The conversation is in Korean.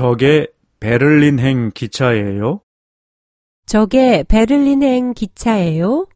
저게 베를린행 기차예요? 저게 베를린행 기차예요?